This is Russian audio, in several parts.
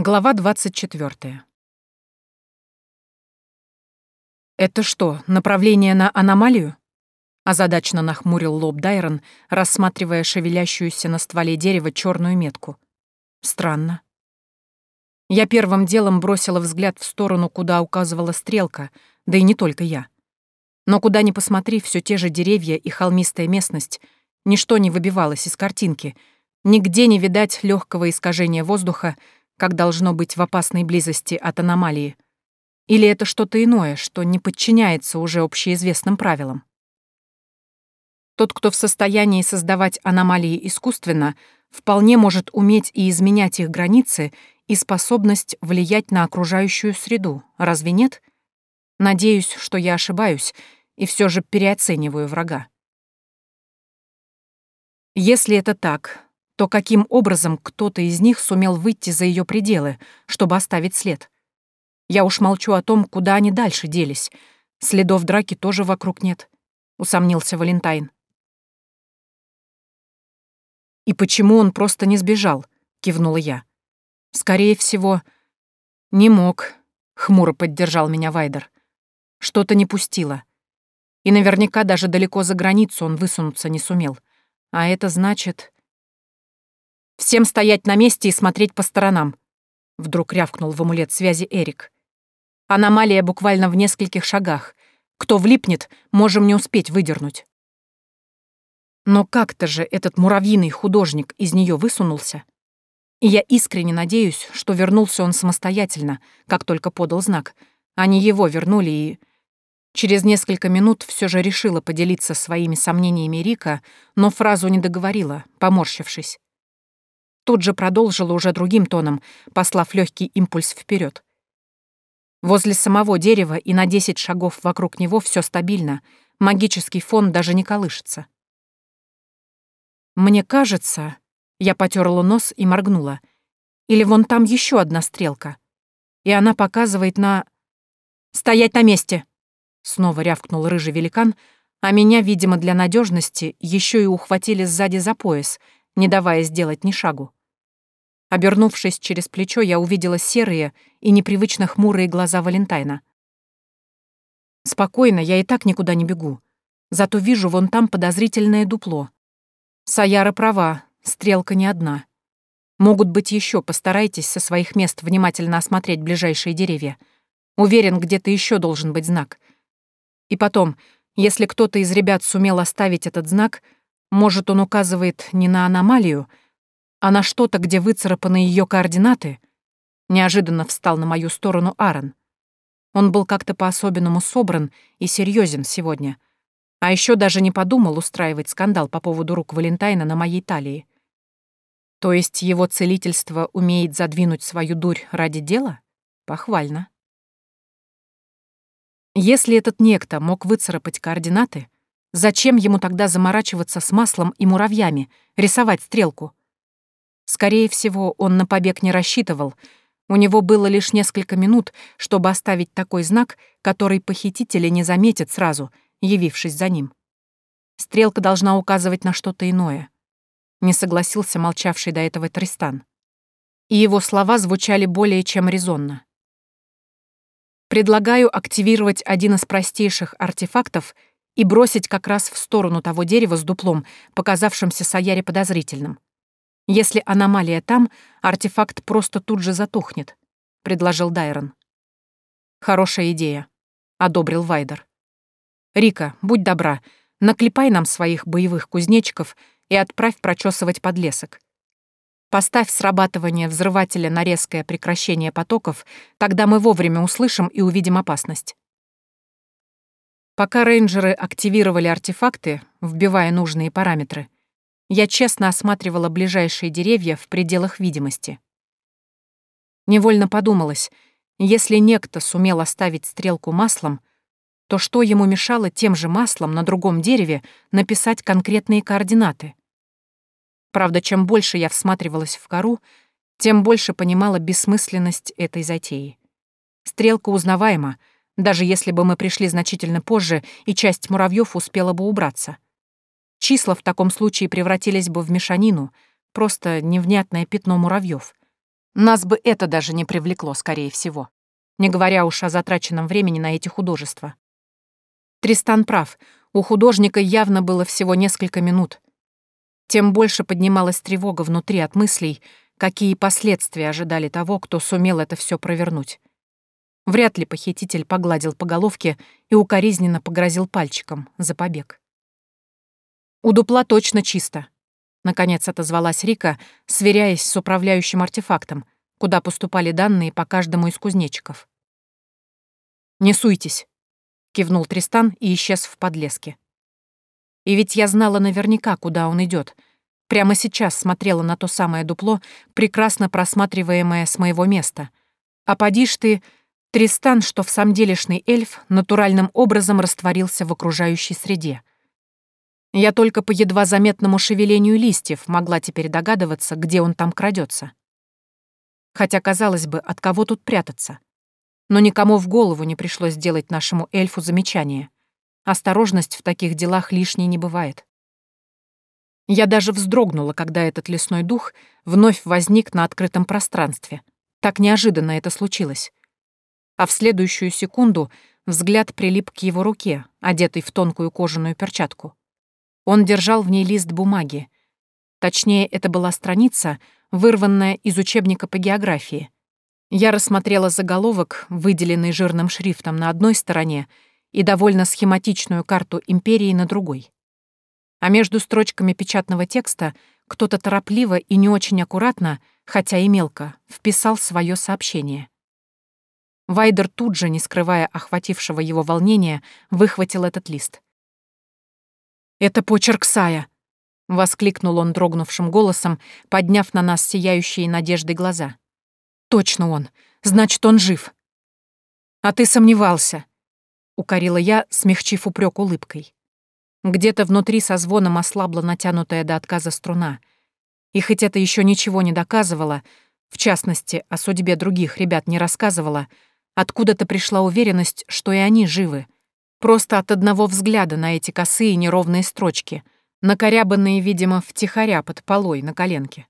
Глава 24. «Это что, направление на аномалию?» Озадачно нахмурил лоб Дайрон, рассматривая шевелящуюся на стволе дерева черную метку. «Странно». Я первым делом бросила взгляд в сторону, куда указывала стрелка, да и не только я. Но куда ни посмотри, все те же деревья и холмистая местность, ничто не выбивалось из картинки, нигде не видать легкого искажения воздуха, как должно быть в опасной близости от аномалии? Или это что-то иное, что не подчиняется уже общеизвестным правилам? Тот, кто в состоянии создавать аномалии искусственно, вполне может уметь и изменять их границы и способность влиять на окружающую среду, разве нет? Надеюсь, что я ошибаюсь и все же переоцениваю врага. Если это так, то каким образом кто-то из них сумел выйти за ее пределы, чтобы оставить след? Я уж молчу о том, куда они дальше делись. Следов драки тоже вокруг нет, — усомнился Валентайн. «И почему он просто не сбежал?» — кивнула я. «Скорее всего, не мог», — хмуро поддержал меня Вайдер. «Что-то не пустило. И наверняка даже далеко за границу он высунуться не сумел. А это значит...» «Всем стоять на месте и смотреть по сторонам», — вдруг рявкнул в амулет связи Эрик. «Аномалия буквально в нескольких шагах. Кто влипнет, можем не успеть выдернуть». Но как-то же этот муравьиный художник из нее высунулся. И я искренне надеюсь, что вернулся он самостоятельно, как только подал знак. Они его вернули и... Через несколько минут все же решила поделиться своими сомнениями Рика, но фразу не договорила, поморщившись. Тут же продолжила уже другим тоном, послав легкий импульс вперед. Возле самого дерева и на десять шагов вокруг него все стабильно, магический фон даже не колышется. Мне кажется, я потерла нос и моргнула. Или вон там еще одна стрелка. И она показывает на... «Стоять на месте!» Снова рявкнул рыжий великан, а меня, видимо, для надежности еще и ухватили сзади за пояс, не давая сделать ни шагу. Обернувшись через плечо, я увидела серые и непривычно хмурые глаза Валентайна. Спокойно, я и так никуда не бегу. Зато вижу вон там подозрительное дупло. Саяра права, стрелка не одна. Могут быть еще, постарайтесь со своих мест внимательно осмотреть ближайшие деревья. Уверен, где-то еще должен быть знак. И потом, если кто-то из ребят сумел оставить этот знак, может, он указывает не на аномалию, а на что-то, где выцарапаны ее координаты, неожиданно встал на мою сторону Аарон. Он был как-то по-особенному собран и серьезен сегодня. А еще даже не подумал устраивать скандал по поводу рук Валентайна на моей талии. То есть его целительство умеет задвинуть свою дурь ради дела? Похвально. Если этот некто мог выцарапать координаты, зачем ему тогда заморачиваться с маслом и муравьями, рисовать стрелку? Скорее всего, он на побег не рассчитывал. У него было лишь несколько минут, чтобы оставить такой знак, который похитители не заметят сразу, явившись за ним. Стрелка должна указывать на что-то иное. Не согласился молчавший до этого Тристан. И его слова звучали более чем резонно. Предлагаю активировать один из простейших артефактов и бросить как раз в сторону того дерева с дуплом, показавшимся Саяре подозрительным. Если аномалия там, артефакт просто тут же затухнет», — предложил Дайрон. «Хорошая идея», — одобрил Вайдер. «Рика, будь добра, наклепай нам своих боевых кузнечиков и отправь прочесывать подлесок. Поставь срабатывание взрывателя на резкое прекращение потоков, тогда мы вовремя услышим и увидим опасность». Пока рейнджеры активировали артефакты, вбивая нужные параметры, я честно осматривала ближайшие деревья в пределах видимости. Невольно подумалось, если некто сумел оставить стрелку маслом, то что ему мешало тем же маслом на другом дереве написать конкретные координаты? Правда, чем больше я всматривалась в кору, тем больше понимала бессмысленность этой затеи. Стрелка узнаваема, даже если бы мы пришли значительно позже, и часть муравьев успела бы убраться — Числа в таком случае превратились бы в мешанину, просто невнятное пятно муравьев. Нас бы это даже не привлекло, скорее всего. Не говоря уж о затраченном времени на эти художества. Тристан прав, у художника явно было всего несколько минут. Тем больше поднималась тревога внутри от мыслей, какие последствия ожидали того, кто сумел это все провернуть. Вряд ли похититель погладил по головке и укоризненно погрозил пальчиком за побег. «У дупла точно чисто», — наконец отозвалась Рика, сверяясь с управляющим артефактом, куда поступали данные по каждому из кузнечиков. «Не суйтесь», — кивнул Тристан и исчез в подлеске. И ведь я знала наверняка, куда он идет. Прямо сейчас смотрела на то самое дупло, прекрасно просматриваемое с моего места. А поди ж ты, Тристан, что в самом делешный эльф, натуральным образом растворился в окружающей среде. Я только по едва заметному шевелению листьев могла теперь догадываться, где он там крадется. Хотя, казалось бы, от кого тут прятаться? Но никому в голову не пришлось сделать нашему эльфу замечание. Осторожность в таких делах лишней не бывает. Я даже вздрогнула, когда этот лесной дух вновь возник на открытом пространстве. Так неожиданно это случилось. А в следующую секунду взгляд прилип к его руке, одетой в тонкую кожаную перчатку. Он держал в ней лист бумаги. Точнее, это была страница, вырванная из учебника по географии. Я рассмотрела заголовок, выделенный жирным шрифтом на одной стороне, и довольно схематичную карту империи на другой. А между строчками печатного текста кто-то торопливо и не очень аккуратно, хотя и мелко, вписал свое сообщение. Вайдер тут же, не скрывая охватившего его волнения, выхватил этот лист. «Это почерк Сая!» — воскликнул он дрогнувшим голосом, подняв на нас сияющие надеждой глаза. «Точно он! Значит, он жив!» «А ты сомневался!» — укорила я, смягчив упрек улыбкой. Где-то внутри со звоном ослабла натянутая до отказа струна. И хоть это еще ничего не доказывало, в частности, о судьбе других ребят не рассказывала, откуда-то пришла уверенность, что и они живы — Просто от одного взгляда на эти косые неровные строчки, накорябанные, видимо, втихаря под полой на коленке.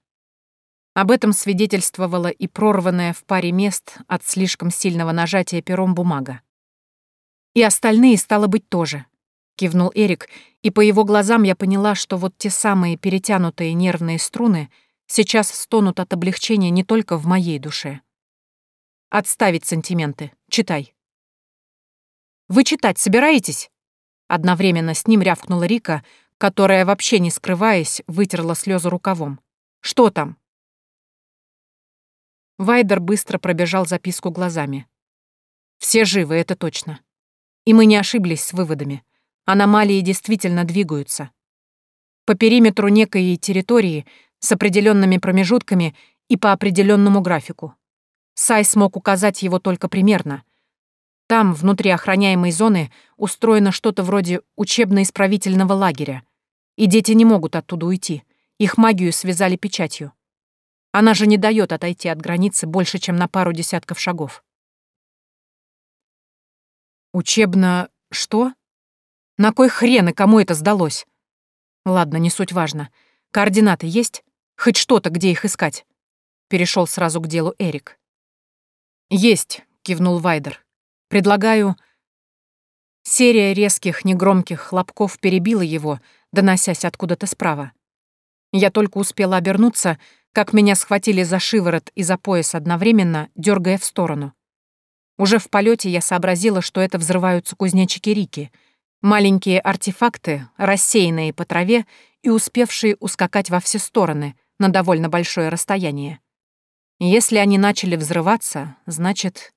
Об этом свидетельствовала и прорванная в паре мест от слишком сильного нажатия пером бумага. «И остальные, стало быть, тоже», — кивнул Эрик, и по его глазам я поняла, что вот те самые перетянутые нервные струны сейчас стонут от облегчения не только в моей душе. «Отставить сантименты. Читай». Вы читать собираетесь?» Одновременно с ним рявкнула Рика, которая, вообще не скрываясь, вытерла слезы рукавом. «Что там?» Вайдер быстро пробежал записку глазами. «Все живы, это точно. И мы не ошиблись с выводами. Аномалии действительно двигаются. По периметру некой территории с определенными промежутками и по определенному графику. Сай смог указать его только примерно, там, внутри охраняемой зоны, устроено что-то вроде учебно-исправительного лагеря. И дети не могут оттуда уйти. Их магию связали печатью. Она же не дает отойти от границы больше, чем на пару десятков шагов. Учебно... что? На кой хрен и кому это сдалось? Ладно, не суть важно. Координаты есть? Хоть что-то, где их искать? Перешел сразу к делу Эрик. Есть, кивнул Вайдер. Предлагаю...» Серия резких, негромких хлопков перебила его, доносясь откуда-то справа. Я только успела обернуться, как меня схватили за шиворот и за пояс одновременно, дергая в сторону. Уже в полете я сообразила, что это взрываются кузнечики Рики, маленькие артефакты, рассеянные по траве и успевшие ускакать во все стороны на довольно большое расстояние. Если они начали взрываться, значит...